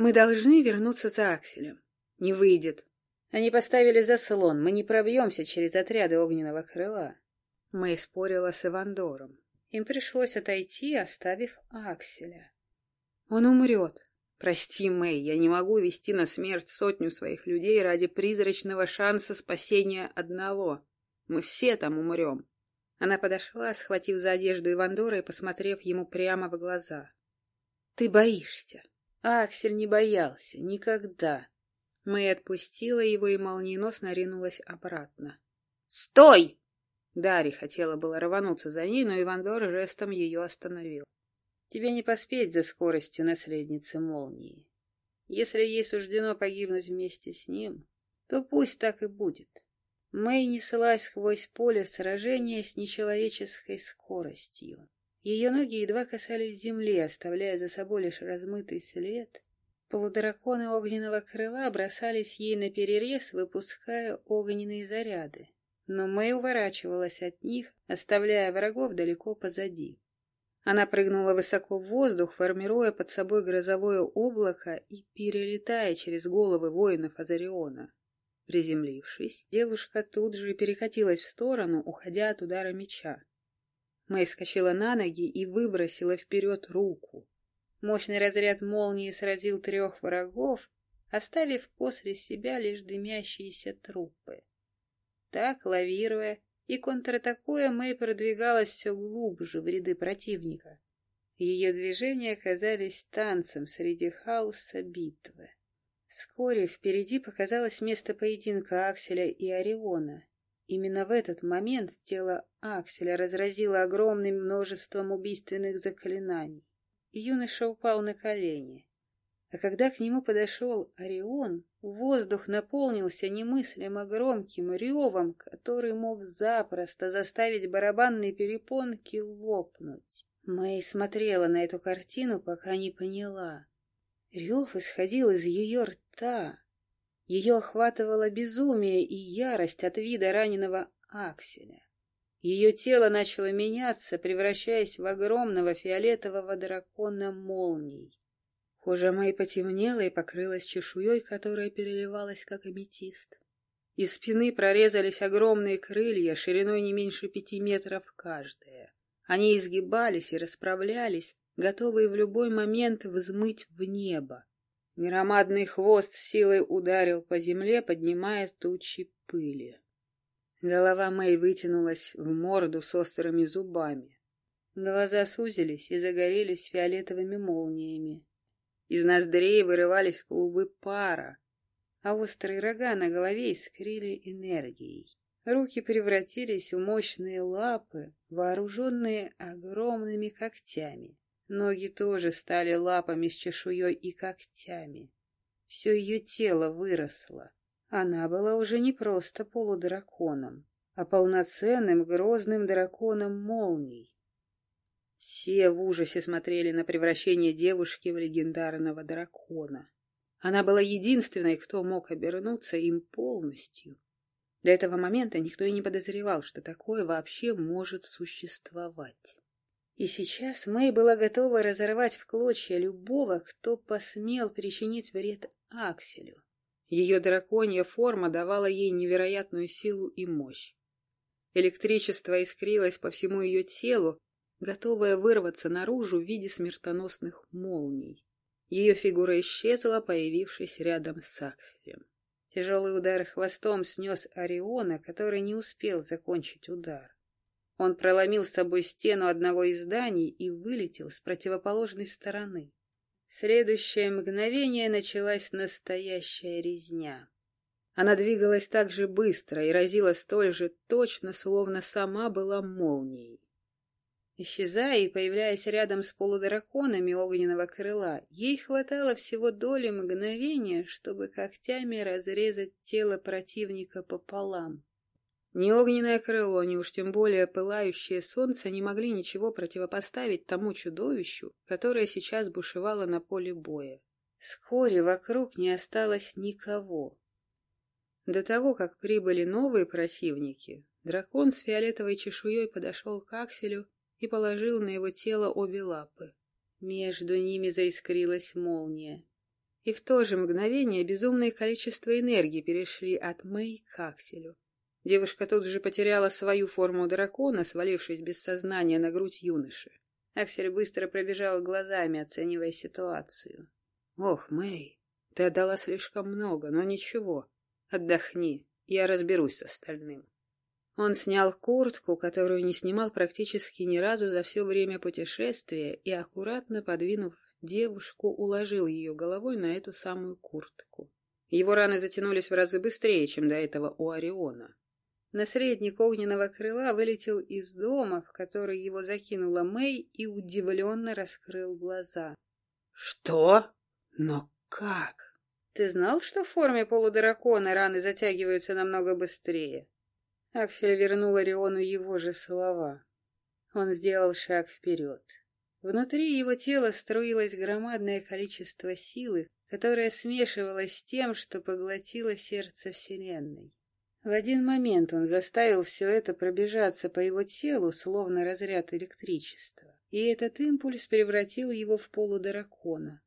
Мы должны вернуться за Акселем. Не выйдет. Они поставили заслон, мы не пробьемся через отряды огненного крыла. Мэй спорила с Ивандором. Им пришлось отойти, оставив Акселя. Он умрет. Прости, Мэй, я не могу вести на смерть сотню своих людей ради призрачного шанса спасения одного. Мы все там умрем. Она подошла, схватив за одежду Ивандора и посмотрев ему прямо в глаза. Ты боишься. Аксель не боялся. Никогда. Мэй отпустила его и молниеносно ринулась обратно. «Стой!» Дарья хотела было рвануться за ней, но Ивандор жестом ее остановил. «Тебе не поспеть за скоростью наследницы молнии. Если ей суждено погибнуть вместе с ним, то пусть так и будет». Мэй неслась сквозь поле сражения с нечеловеческой скоростью. Ее ноги едва касались земли, оставляя за собой лишь размытый след. Полудраконы огненного крыла бросались ей на перерез, выпуская огненные заряды. Но Мэй уворачивалась от них, оставляя врагов далеко позади. Она прыгнула высоко в воздух, формируя под собой грозовое облако и перелетая через головы воинов Азариона. Приземлившись, девушка тут же перекатилась в сторону, уходя от удара меча. Мэй вскочила на ноги и выбросила вперед руку. Мощный разряд молнии сразил трех врагов, оставив после себя лишь дымящиеся трупы. Так, лавируя и контратакуя, Мэй продвигалась все глубже в ряды противника. Ее движения казались танцем среди хаоса битвы. Вскоре впереди показалось место поединка Акселя и Ориона. Именно в этот момент тело Акселя разразило огромным множеством убийственных заклинаний, и юноша упал на колени. А когда к нему подошел Орион, воздух наполнился немыслимо громким ревом, который мог запросто заставить барабанные перепонки лопнуть. Мэй смотрела на эту картину, пока не поняла. Рев исходил из ее рта. Ее охватывало безумие и ярость от вида раненого Акселя. Ее тело начало меняться, превращаясь в огромного фиолетового дракона молний. Кожа Мэй потемнела и покрылась чешуей, которая переливалась, как аметист. Из спины прорезались огромные крылья, шириной не меньше пяти метров каждая. Они изгибались и расправлялись, готовые в любой момент взмыть в небо. Громадный хвост силой ударил по земле, поднимая тучи пыли. Голова Мэй вытянулась в морду с острыми зубами. Глаза сузились и загорелись фиолетовыми молниями. Из ноздрей вырывались клубы пара, а острые рога на голове искрили энергией. Руки превратились в мощные лапы, вооруженные огромными когтями. Ноги тоже стали лапами с чешуей и когтями. Все ее тело выросло. Она была уже не просто полудраконом, а полноценным грозным драконом молний. Все в ужасе смотрели на превращение девушки в легендарного дракона. Она была единственной, кто мог обернуться им полностью. До этого момента никто и не подозревал, что такое вообще может существовать. И сейчас Мэй была готова разорвать в клочья любого, кто посмел причинить вред Акселю. Ее драконья форма давала ей невероятную силу и мощь. Электричество искрилось по всему ее телу, готовое вырваться наружу в виде смертоносных молний. Ее фигура исчезла, появившись рядом с Акселем. Тяжелый удар хвостом снес Ориона, который не успел закончить удар. Он проломил с собой стену одного из зданий и вылетел с противоположной стороны. следующее мгновение началась настоящая резня. Она двигалась так же быстро и разила столь же точно, словно сама была молнией. Исчезая и появляясь рядом с полудраконами огненного крыла, ей хватало всего доли мгновения, чтобы когтями разрезать тело противника пополам. Ни огненное крыло, ни уж тем более пылающее солнце не могли ничего противопоставить тому чудовищу, которое сейчас бушевало на поле боя. Вскоре вокруг не осталось никого. До того, как прибыли новые противники, дракон с фиолетовой чешуей подошел к Акселю и положил на его тело обе лапы. Между ними заискрилась молния. И в то же мгновение безумное количество энергии перешли от Мэй к Акселю. Девушка тут же потеряла свою форму дракона, свалившись без сознания на грудь юноши. Аксель быстро пробежал глазами, оценивая ситуацию. «Ох, Мэй, ты отдала слишком много, но ничего. Отдохни, я разберусь с остальным». Он снял куртку, которую не снимал практически ни разу за все время путешествия, и, аккуратно подвинув девушку, уложил ее головой на эту самую куртку. Его раны затянулись в разы быстрее, чем до этого у Ориона. Наследник огненного крыла вылетел из дома, в который его закинула Мэй, и удивленно раскрыл глаза. «Что? Но как?» «Ты знал, что в форме полудракона раны затягиваются намного быстрее?» Аксель вернул Ориону его же слова. Он сделал шаг вперед. Внутри его тела струилось громадное количество силы, которое смешивалось с тем, что поглотило сердце Вселенной. В один момент он заставил все это пробежаться по его телу, словно разряд электричества, и этот импульс превратил его в полудракона.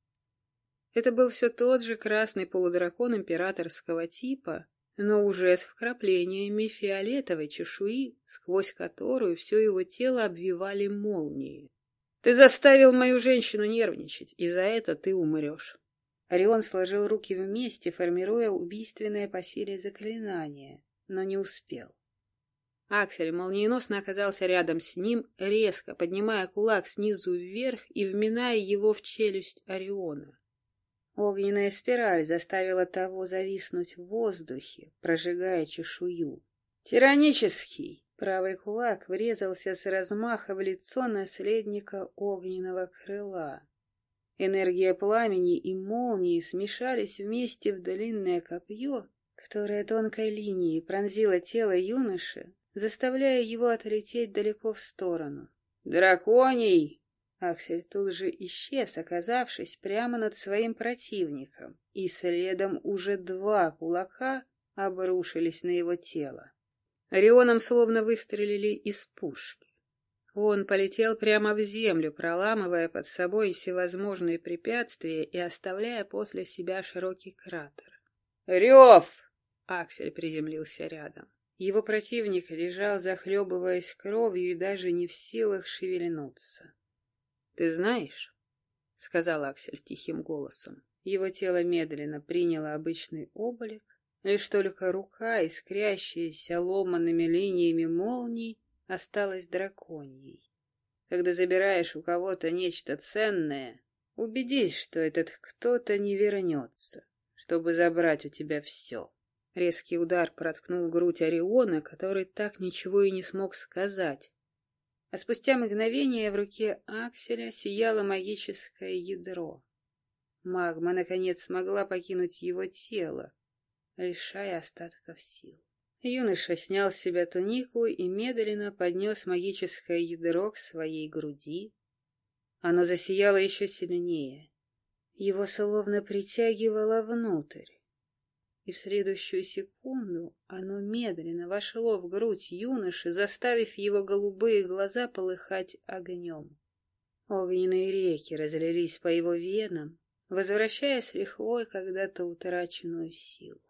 Это был все тот же красный полудракон императорского типа, но уже с вкраплениями фиолетовой чешуи, сквозь которую все его тело обвивали молнии. «Ты заставил мою женщину нервничать, и за это ты умрешь». Орион сложил руки вместе, формируя убийственное по силе заклинание, но не успел. Аксель молниеносно оказался рядом с ним, резко поднимая кулак снизу вверх и вминая его в челюсть Ориона. Огненная спираль заставила того зависнуть в воздухе, прожигая чешую. «Тиранический!» Правый кулак врезался с размаха в лицо наследника огненного крыла. Энергия пламени и молнии смешались вместе в длинное копье, которое тонкой линией пронзило тело юноши, заставляя его отлететь далеко в сторону. «Драконий!» Аксель тут же исчез, оказавшись прямо над своим противником, и следом уже два кулака обрушились на его тело. Орионом словно выстрелили из пушки. Он полетел прямо в землю, проламывая под собой всевозможные препятствия и оставляя после себя широкий кратер. «Рев!» — Аксель приземлился рядом. Его противник лежал, захлебываясь кровью и даже не в силах шевельнуться. «Ты знаешь?» — сказал Аксель тихим голосом. Его тело медленно приняло обычный облик, лишь только рука, искрящаяся ломанными линиями молний, осталась драконьей. Когда забираешь у кого-то нечто ценное, убедись, что этот кто-то не вернется, чтобы забрать у тебя все. Резкий удар проткнул грудь Ориона, который так ничего и не смог сказать. А спустя мгновение в руке Акселя сияло магическое ядро. Магма, наконец, смогла покинуть его тело, лишая остатков сил. Юноша снял с себя тунику и медленно поднес магическое ядро к своей груди. Оно засияло еще сильнее. Его словно притягивало внутрь. И в следующую секунду оно медленно вошло в грудь юноши, заставив его голубые глаза полыхать огнем. Огненные реки разлились по его венам, возвращая с лихвой когда-то утраченную силу.